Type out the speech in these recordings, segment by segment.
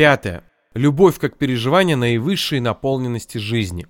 Пятое. Любовь как переживание наивысшей наполненности жизни.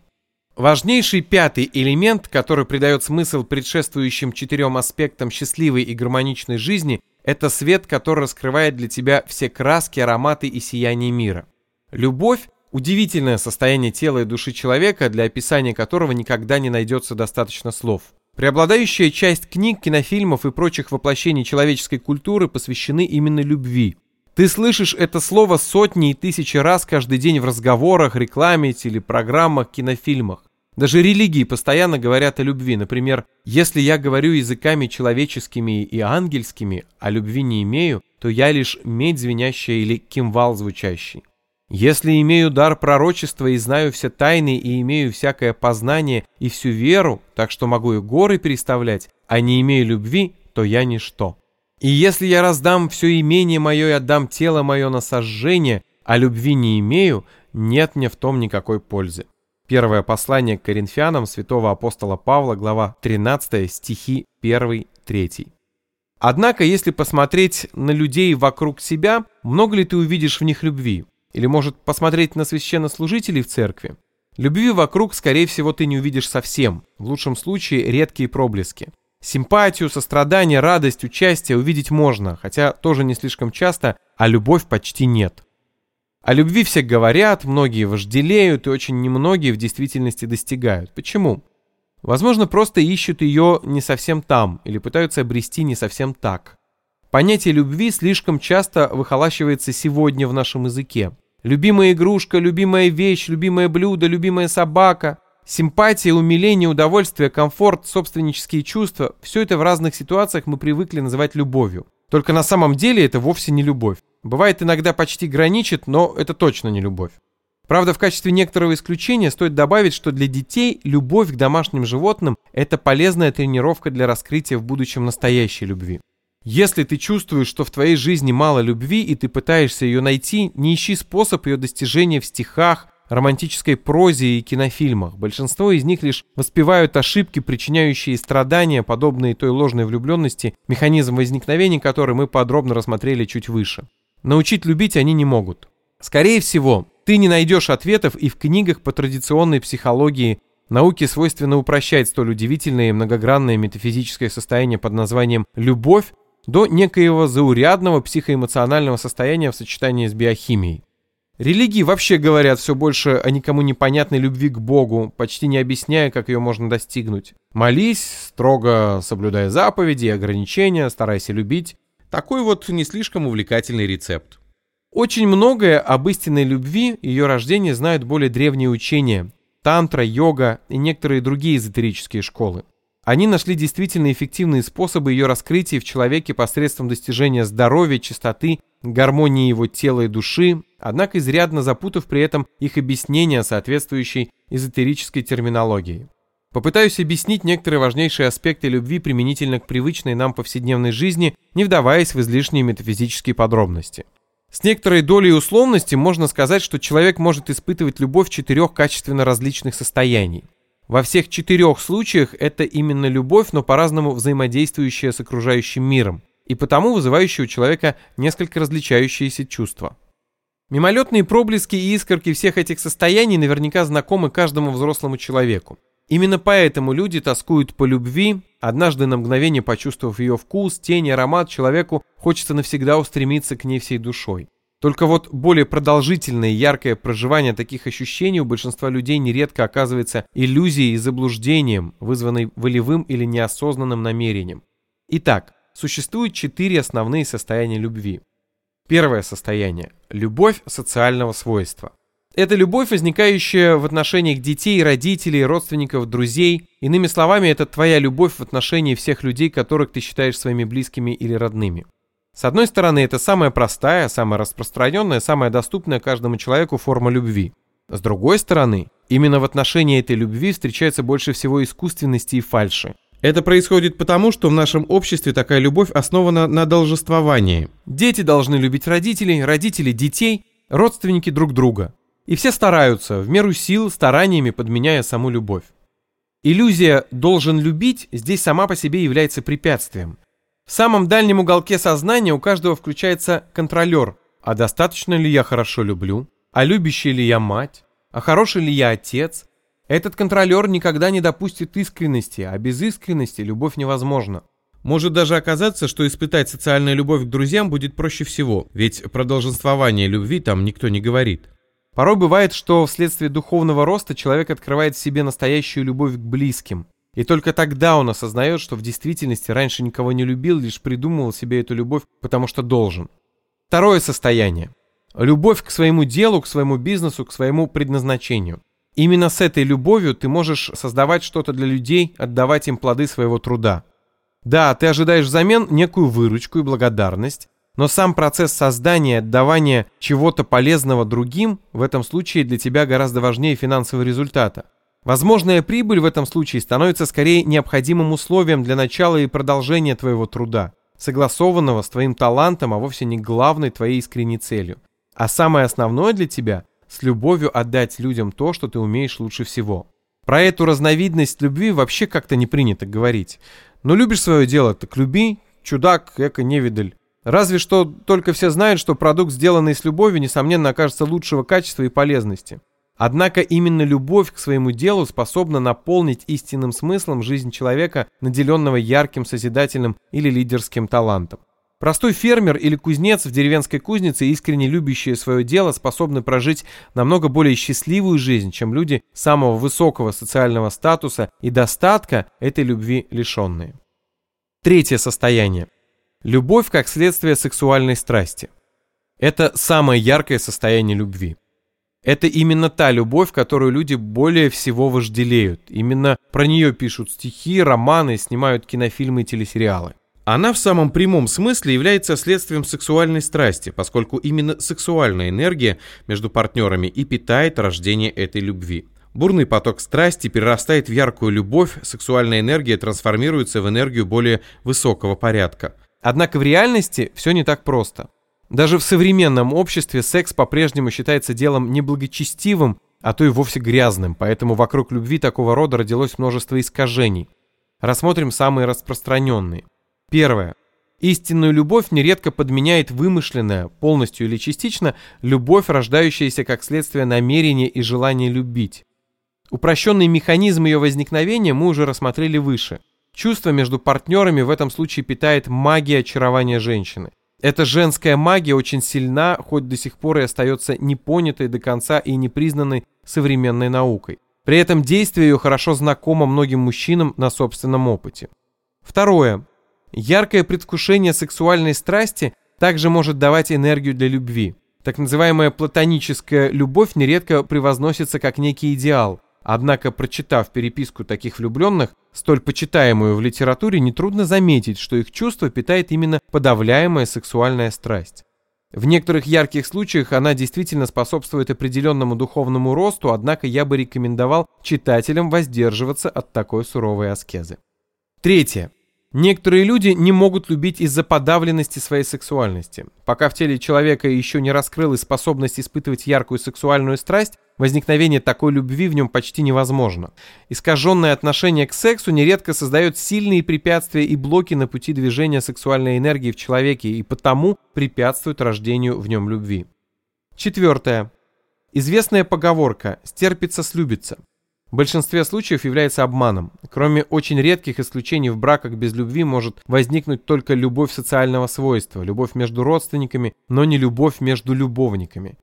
Важнейший пятый элемент, который придает смысл предшествующим четырем аспектам счастливой и гармоничной жизни, это свет, который раскрывает для тебя все краски, ароматы и сияние мира. Любовь – удивительное состояние тела и души человека, для описания которого никогда не найдется достаточно слов. Преобладающая часть книг, кинофильмов и прочих воплощений человеческой культуры посвящены именно любви. Ты слышишь это слово сотни и тысячи раз каждый день в разговорах, рекламе, телепрограммах, кинофильмах. Даже религии постоянно говорят о любви. Например, если я говорю языками человеческими и ангельскими, а любви не имею, то я лишь медь звенящая или кимвал звучащий. Если имею дар пророчества и знаю все тайны и имею всякое познание и всю веру, так что могу и горы переставлять, а не имею любви, то я ничто. И если я раздам все имение мое и отдам тело мое на сожжение, а любви не имею, нет мне в том никакой пользы. Первое послание к коринфянам святого апостола Павла, глава 13, стихи 1-3. Однако, если посмотреть на людей вокруг себя, много ли ты увидишь в них любви? Или, может, посмотреть на священнослужителей в церкви? Любви вокруг, скорее всего, ты не увидишь совсем, в лучшем случае редкие проблески. Симпатию, сострадание, радость, участие увидеть можно, хотя тоже не слишком часто, а любовь почти нет. О любви все говорят, многие вожделеют, и очень немногие в действительности достигают. Почему? Возможно, просто ищут ее не совсем там, или пытаются обрести не совсем так. Понятие любви слишком часто выхолащивается сегодня в нашем языке. Любимая игрушка, любимая вещь, любимое блюдо, любимая собака. Симпатия, умиление, удовольствие, комфорт, собственнические чувства – все это в разных ситуациях мы привыкли называть любовью. Только на самом деле это вовсе не любовь. Бывает иногда почти граничит, но это точно не любовь. Правда, в качестве некоторого исключения стоит добавить, что для детей любовь к домашним животным – это полезная тренировка для раскрытия в будущем настоящей любви. Если ты чувствуешь, что в твоей жизни мало любви и ты пытаешься ее найти, не ищи способ ее достижения в стихах, романтической прозе и кинофильмах. Большинство из них лишь воспевают ошибки, причиняющие страдания, подобные той ложной влюбленности, механизм возникновения которой мы подробно рассмотрели чуть выше. Научить любить они не могут. Скорее всего, ты не найдешь ответов и в книгах по традиционной психологии. Науке свойственно упрощать столь удивительное и многогранное метафизическое состояние под названием «любовь» до некоего заурядного психоэмоционального состояния в сочетании с биохимией. Религии вообще говорят все больше о никому непонятной любви к Богу, почти не объясняя, как ее можно достигнуть. Молись, строго соблюдая заповеди и ограничения, старайся любить. Такой вот не слишком увлекательный рецепт. Очень многое об истинной любви и ее рождении знают более древние учения – тантра, йога и некоторые другие эзотерические школы. Они нашли действительно эффективные способы ее раскрытия в человеке посредством достижения здоровья, чистоты, гармонии его тела и души, однако изрядно запутав при этом их объяснения соответствующей эзотерической терминологии. Попытаюсь объяснить некоторые важнейшие аспекты любви применительно к привычной нам повседневной жизни, не вдаваясь в излишние метафизические подробности. С некоторой долей условности можно сказать, что человек может испытывать любовь четырех качественно различных состояний. Во всех четырех случаях это именно любовь, но по-разному взаимодействующая с окружающим миром, и потому вызывающая у человека несколько различающиеся чувства. Мимолетные проблески и искорки всех этих состояний наверняка знакомы каждому взрослому человеку. Именно поэтому люди тоскуют по любви, однажды на мгновение почувствовав ее вкус, тень, аромат, человеку хочется навсегда устремиться к ней всей душой. Только вот более продолжительное и яркое проживание таких ощущений у большинства людей нередко оказывается иллюзией и заблуждением, вызванной волевым или неосознанным намерением. Итак, существует четыре основные состояния любви. Первое состояние – любовь социального свойства. Это любовь, возникающая в отношениях детей, родителей, родственников, друзей. Иными словами, это твоя любовь в отношении всех людей, которых ты считаешь своими близкими или родными. С одной стороны, это самая простая, самая распространенная, самая доступная каждому человеку форма любви. С другой стороны, именно в отношении этой любви встречается больше всего искусственности и фальши. Это происходит потому, что в нашем обществе такая любовь основана на должествовании. Дети должны любить родителей, родители детей, родственники друг друга. И все стараются, в меру сил, стараниями подменяя саму любовь. Иллюзия «должен любить» здесь сама по себе является препятствием. В самом дальнем уголке сознания у каждого включается контролер, а достаточно ли я хорошо люблю, а любящий ли я мать, а хороший ли я отец. Этот контролер никогда не допустит искренности, а без искренности любовь невозможна. Может даже оказаться, что испытать социальную любовь к друзьям будет проще всего, ведь про долженствование любви там никто не говорит. Порой бывает, что вследствие духовного роста человек открывает в себе настоящую любовь к близким. И только тогда он осознает, что в действительности раньше никого не любил, лишь придумывал себе эту любовь, потому что должен. Второе состояние. Любовь к своему делу, к своему бизнесу, к своему предназначению. Именно с этой любовью ты можешь создавать что-то для людей, отдавать им плоды своего труда. Да, ты ожидаешь взамен некую выручку и благодарность, но сам процесс создания и отдавания чего-то полезного другим в этом случае для тебя гораздо важнее финансового результата. Возможная прибыль в этом случае становится скорее необходимым условием для начала и продолжения твоего труда, согласованного с твоим талантом, а вовсе не главной твоей искренней целью. А самое основное для тебя – с любовью отдать людям то, что ты умеешь лучше всего. Про эту разновидность любви вообще как-то не принято говорить. Но любишь свое дело, так люби, чудак, эко-невидаль. Разве что только все знают, что продукт, сделанный с любовью, несомненно окажется лучшего качества и полезности. Однако именно любовь к своему делу способна наполнить истинным смыслом жизнь человека, наделенного ярким созидательным или лидерским талантом. Простой фермер или кузнец в деревенской кузнице, искренне любящие свое дело, способны прожить намного более счастливую жизнь, чем люди самого высокого социального статуса и достатка этой любви лишенные. Третье состояние. Любовь как следствие сексуальной страсти. Это самое яркое состояние любви. Это именно та любовь, которую люди более всего вожделеют. Именно про нее пишут стихи, романы, снимают кинофильмы и телесериалы. Она в самом прямом смысле является следствием сексуальной страсти, поскольку именно сексуальная энергия между партнерами и питает рождение этой любви. Бурный поток страсти перерастает в яркую любовь, сексуальная энергия трансформируется в энергию более высокого порядка. Однако в реальности все не так просто. Даже в современном обществе секс по-прежнему считается делом неблагочестивым, а то и вовсе грязным, поэтому вокруг любви такого рода родилось множество искажений. Рассмотрим самые распространенные. Первое. Истинную любовь нередко подменяет вымышленная, полностью или частично, любовь, рождающаяся как следствие намерения и желания любить. Упрощенный механизм ее возникновения мы уже рассмотрели выше. Чувство между партнерами в этом случае питает магия очарования женщины. Эта женская магия очень сильна, хоть до сих пор и остается непонятой до конца и непризнанной современной наукой. При этом действие ее хорошо знакомо многим мужчинам на собственном опыте. Второе. Яркое предвкушение сексуальной страсти также может давать энергию для любви. Так называемая платоническая любовь нередко превозносится как некий идеал. Однако, прочитав переписку таких влюбленных, столь почитаемую в литературе, нетрудно заметить, что их чувство питает именно подавляемая сексуальная страсть. В некоторых ярких случаях она действительно способствует определенному духовному росту, однако я бы рекомендовал читателям воздерживаться от такой суровой аскезы. Третье. Некоторые люди не могут любить из-за подавленности своей сексуальности. Пока в теле человека еще не раскрылась способность испытывать яркую сексуальную страсть, возникновение такой любви в нем почти невозможно. Искаженное отношение к сексу нередко создает сильные препятствия и блоки на пути движения сексуальной энергии в человеке и потому препятствует рождению в нем любви. Четвертое. Известная поговорка «стерпится, слюбится» в большинстве случаев является обманом. Кроме очень редких исключений в браках без любви может возникнуть только любовь социального свойства, любовь между родственниками, но не любовь между любовниками.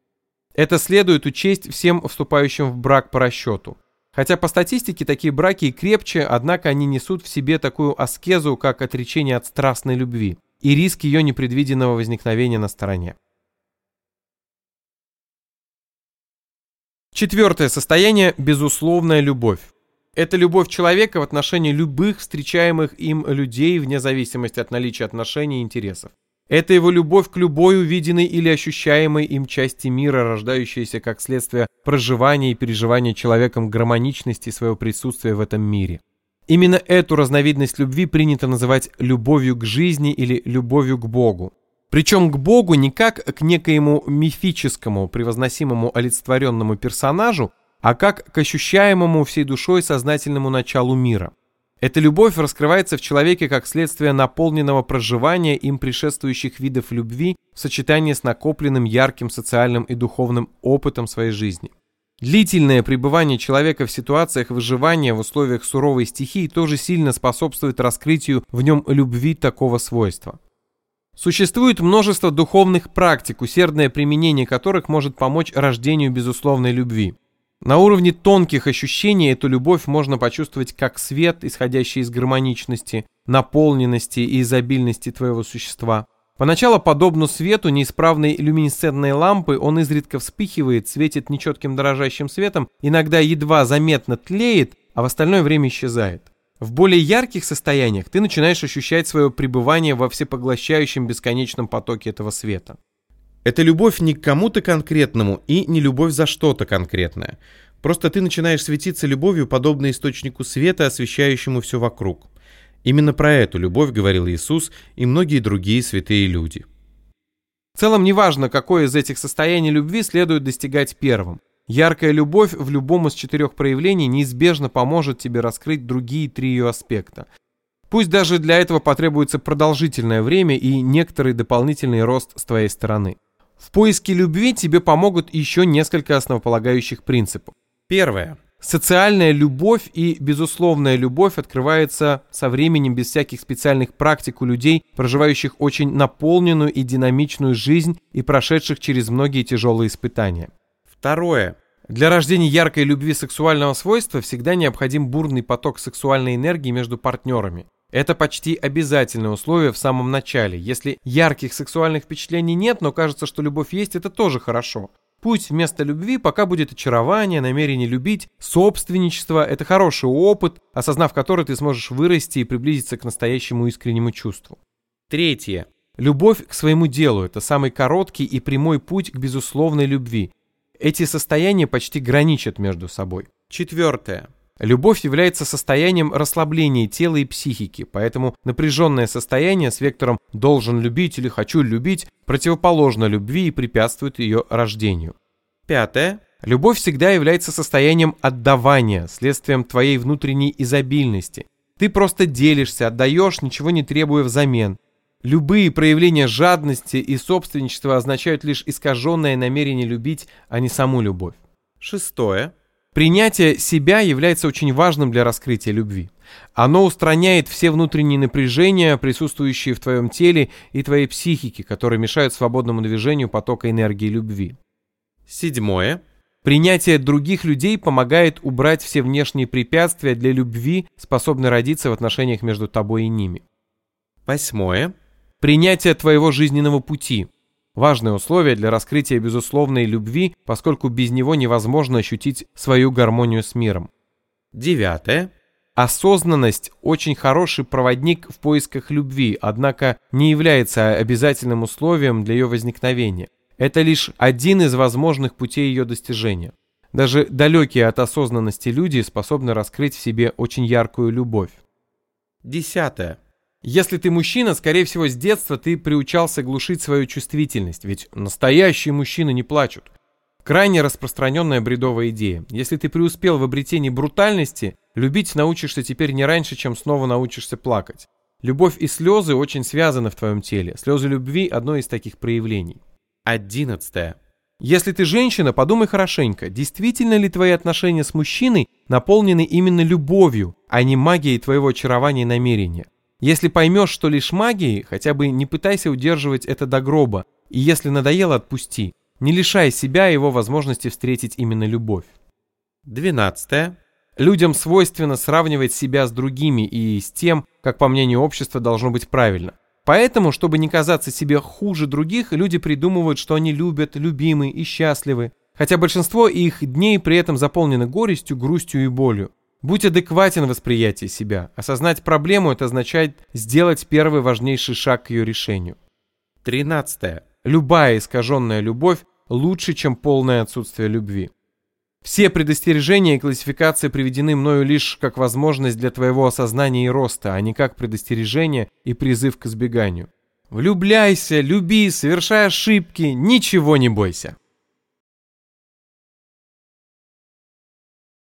Это следует учесть всем вступающим в брак по расчету. Хотя по статистике такие браки и крепче, однако они несут в себе такую аскезу, как отречение от страстной любви и риск ее непредвиденного возникновения на стороне. Четвертое состояние – безусловная любовь. Это любовь человека в отношении любых встречаемых им людей вне зависимости от наличия отношений и интересов. Это его любовь к любой увиденной или ощущаемой им части мира, рождающаяся как следствие проживания и переживания человеком гармоничности своего присутствия в этом мире. Именно эту разновидность любви принято называть любовью к жизни или любовью к Богу. Причем к Богу не как к некоему мифическому, превозносимому олицетворенному персонажу, а как к ощущаемому всей душой сознательному началу мира. Эта любовь раскрывается в человеке как следствие наполненного проживания им предшествующих видов любви в сочетании с накопленным ярким социальным и духовным опытом своей жизни. Длительное пребывание человека в ситуациях выживания в условиях суровой стихии тоже сильно способствует раскрытию в нем любви такого свойства. Существует множество духовных практик, усердное применение которых может помочь рождению безусловной любви. На уровне тонких ощущений эту любовь можно почувствовать как свет, исходящий из гармоничности, наполненности и изобильности твоего существа. Поначалу, подобно свету неисправной люминесцентной лампы, он изредка вспыхивает, светит нечетким дрожащим светом, иногда едва заметно тлеет, а в остальное время исчезает. В более ярких состояниях ты начинаешь ощущать свое пребывание во всепоглощающем бесконечном потоке этого света. Это любовь не к кому-то конкретному и не любовь за что-то конкретное. Просто ты начинаешь светиться любовью, подобно источнику света, освещающему все вокруг. Именно про эту любовь говорил Иисус и многие другие святые люди. В целом неважно, какое из этих состояний любви следует достигать первым. Яркая любовь в любом из четырех проявлений неизбежно поможет тебе раскрыть другие три ее аспекта. Пусть даже для этого потребуется продолжительное время и некоторый дополнительный рост с твоей стороны. В поиске любви тебе помогут еще несколько основополагающих принципов. Первое. Социальная любовь и безусловная любовь открывается со временем без всяких специальных практик у людей, проживающих очень наполненную и динамичную жизнь и прошедших через многие тяжелые испытания. Второе. Для рождения яркой любви сексуального свойства всегда необходим бурный поток сексуальной энергии между партнерами. Это почти обязательное условие в самом начале. Если ярких сексуальных впечатлений нет, но кажется, что любовь есть, это тоже хорошо. Пусть вместо любви пока будет очарование, намерение любить, собственничество – это хороший опыт, осознав который ты сможешь вырасти и приблизиться к настоящему искреннему чувству. Третье. Любовь к своему делу – это самый короткий и прямой путь к безусловной любви. Эти состояния почти граничат между собой. Четвертое. Любовь является состоянием расслабления тела и психики, поэтому напряженное состояние с вектором «должен любить» или «хочу любить» противоположно любви и препятствует ее рождению. Пятое. Любовь всегда является состоянием отдавания, следствием твоей внутренней изобильности. Ты просто делишься, отдаешь, ничего не требуя взамен. Любые проявления жадности и собственничества означают лишь искаженное намерение любить, а не саму любовь. Шестое. Принятие себя является очень важным для раскрытия любви. Оно устраняет все внутренние напряжения, присутствующие в твоем теле и твоей психике, которые мешают свободному движению потока энергии любви. Седьмое. Принятие других людей помогает убрать все внешние препятствия для любви, способной родиться в отношениях между тобой и ними. Восьмое. Принятие твоего жизненного пути. Важное условие для раскрытия безусловной любви, поскольку без него невозможно ощутить свою гармонию с миром. Девятое. Осознанность – очень хороший проводник в поисках любви, однако не является обязательным условием для ее возникновения. Это лишь один из возможных путей ее достижения. Даже далекие от осознанности люди способны раскрыть в себе очень яркую любовь. Десятое. Если ты мужчина, скорее всего, с детства ты приучался глушить свою чувствительность, ведь настоящие мужчины не плачут. Крайне распространенная бредовая идея. Если ты преуспел в обретении брутальности, любить научишься теперь не раньше, чем снова научишься плакать. Любовь и слезы очень связаны в твоем теле. Слезы любви – одно из таких проявлений. Одиннадцатое. Если ты женщина, подумай хорошенько, действительно ли твои отношения с мужчиной наполнены именно любовью, а не магией твоего очарования и намерения. Если поймешь, что лишь магией, хотя бы не пытайся удерживать это до гроба, и если надоело, отпусти. Не лишай себя его возможности встретить именно любовь. 12. Людям свойственно сравнивать себя с другими и с тем, как по мнению общества должно быть правильно. Поэтому, чтобы не казаться себе хуже других, люди придумывают, что они любят, любимы и счастливы. Хотя большинство их дней при этом заполнены горестью, грустью и болью. Будь адекватен в восприятии себя. Осознать проблему – это означает сделать первый важнейший шаг к ее решению. 13. Любая искаженная любовь лучше, чем полное отсутствие любви. Все предостережения и классификации приведены мною лишь как возможность для твоего осознания и роста, а не как предостережение и призыв к избеганию. Влюбляйся, люби, совершай ошибки, ничего не бойся.